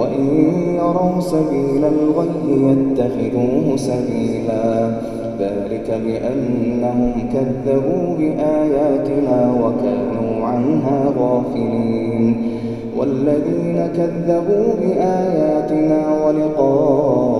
وإن يروا سبيل الغي يتخذوه سبيلا. ذلك بأنهم كذبوا بآياتنا وكانوا عنها غافلين. والذين كذبوا بآياتنا ولقاء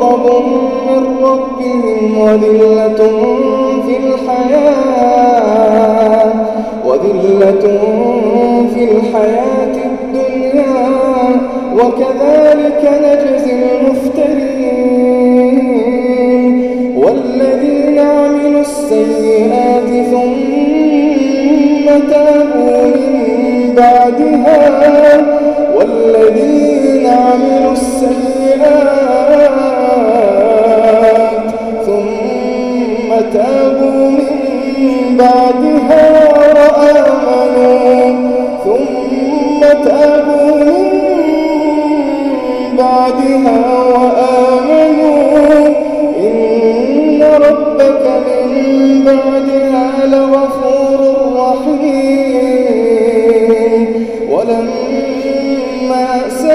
غضب من ربهم وذلة في الحياة وذلة في الحياة الدنيا وكذلك نجزي المفترين. والذين عملوا السيئات ثم تابوا من بعدها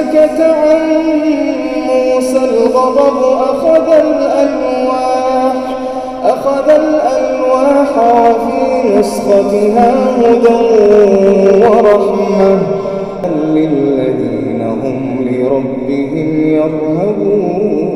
سكت عن موسى الغضب أخذ الألواح أخذ الألواح وفي نسختها هدى ورحمة. للذين هم لربهم يرهبون.